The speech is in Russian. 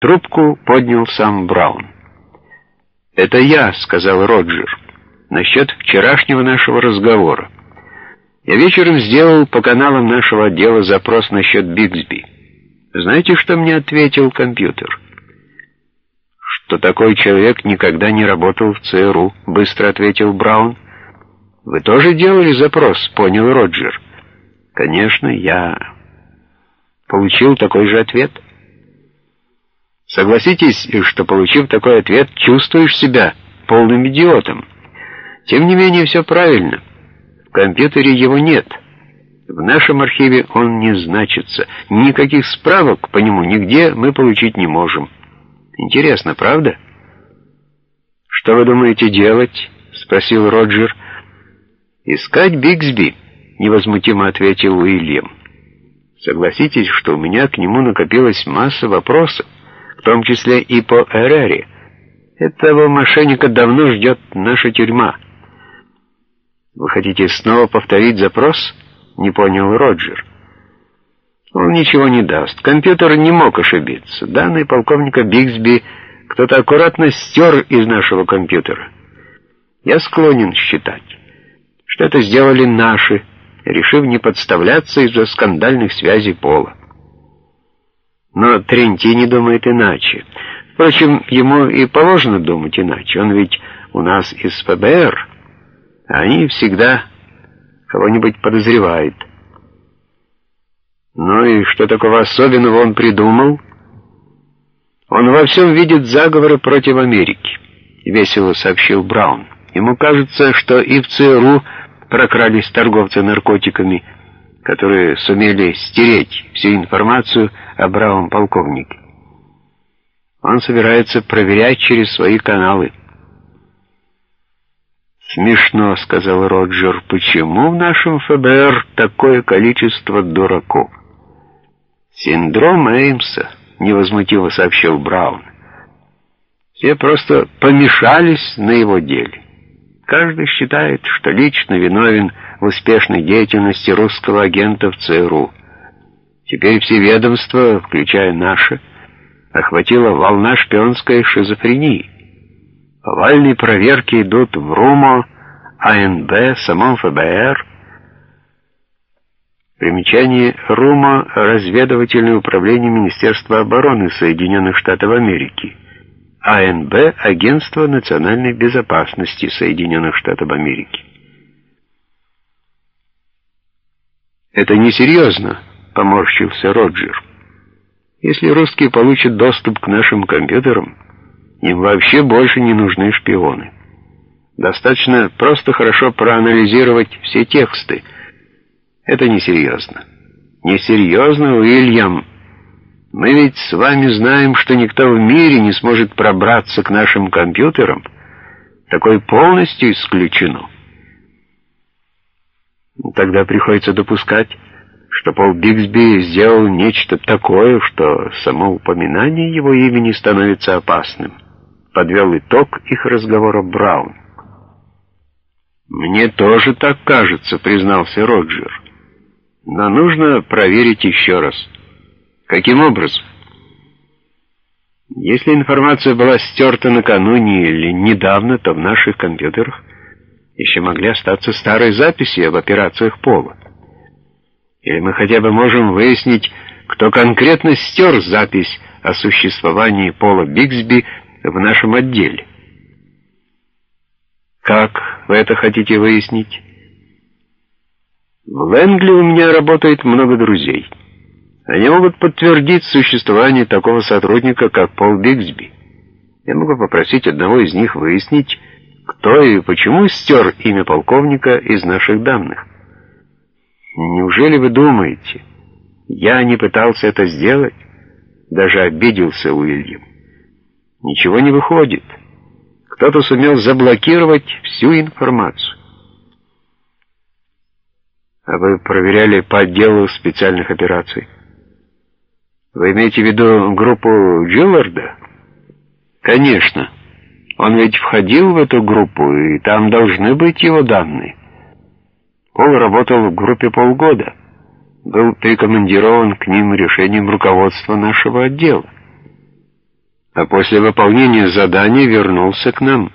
Трубку поднял сам Браун. «Это я», — сказал Роджер, — «насчет вчерашнего нашего разговора. Я вечером сделал по каналам нашего отдела запрос насчет Бигсби. Знаете, что мне ответил компьютер?» «Что такой человек никогда не работал в ЦРУ», — быстро ответил Браун. «Вы тоже делали запрос?» — понял Роджер. «Конечно, я получил такой же ответ». Согласитесь, что, получив такой ответ, чувствуешь себя полным идиотом. Тем не менее, все правильно. В компьютере его нет. В нашем архиве он не значится. Никаких справок по нему нигде мы получить не можем. Интересно, правда? «Что вы думаете делать?» — спросил Роджер. «Искать Бигсби», — невозмутимо ответил Уильям. «Согласитесь, что у меня к нему накопилась масса вопросов в том числе и по Эрере. Этого мошенника давно ждет наша тюрьма. Вы хотите снова повторить запрос? Не понял Роджер. Он ничего не даст. Компьютер не мог ошибиться. Данные полковника Бигсби кто-то аккуратно стер из нашего компьютера. Я склонен считать, что это сделали наши, решив не подставляться из-за скандальных связей Пола. Но Трентини думает иначе. Впрочем, ему и положено думать иначе. Он ведь у нас из ФБР. Они всегда кого-нибудь подозревают. Ну и что такого особенного он придумал? Он во всем видит заговоры против Америки, весело сообщил Браун. Ему кажется, что и в ЦРУ прокрались торговцы наркотиками, которые сумели стереть всю информацию о бравом полковнике. Он собирается проверять через свои каналы. «Смешно», — сказал Роджер, — «почему в нашем ФБР такое количество дураков?» «Синдром Эймса», — невозмутимо сообщил Браун. «Все просто помешались на его деле». Каждый считает, что лично виновен успешной деятельности русского агента в ЦРУ. Теперь все ведомства, включая наше, охватила волна шпионской шизофрении. Повальные проверки идут в РУМО, АНБ, самом ФБР. Примечание РУМО — разведывательное управление Министерства обороны Соединенных Штатов Америки — АНБ – Агентство национальной безопасности Соединенных Штатов Америки. «Это несерьезно», — поморщился Роджер. «Если русские получат доступ к нашим компьютерам, им вообще больше не нужны шпионы. Достаточно просто хорошо проанализировать все тексты. Это несерьезно». «Несерьезно, Уильям», мы ведь с вами знаем, что никто в мире не сможет пробраться к нашим компьютерам. Такое полностью исключено. Тогда приходится допускать, что Пол Бигсби сделал нечто такое, что само упоминание его имени становится опасным. Подвел итог их разговора Браун. «Мне тоже так кажется», — признался Роджер. «Но нужно проверить еще раз». Каким образом? Если информация была стерта накануне или недавно, то в наших компьютерах еще могли остаться старые записи об операциях Пола. Или мы хотя бы можем выяснить, кто конкретно стер запись о существовании Пола Бигсби в нашем отделе. Как вы это хотите выяснить? В Лэнгли у меня работает много друзей. Они могут подтвердить существование такого сотрудника, как Пол Бигсби. Я могу попросить одного из них выяснить, кто и почему стер имя полковника из наших данных. Неужели вы думаете, я не пытался это сделать? Даже обиделся Уильям. Ничего не выходит. Кто-то сумел заблокировать всю информацию. А вы проверяли по отделу специальных операций? Вы имеете в виду группу Джилларда? Конечно. Он ведь входил в эту группу, и там должны быть его данные. Пол работал в группе полгода. Был прикомандирован к ним решением руководства нашего отдела. а после выполнения задания вернулся к нам.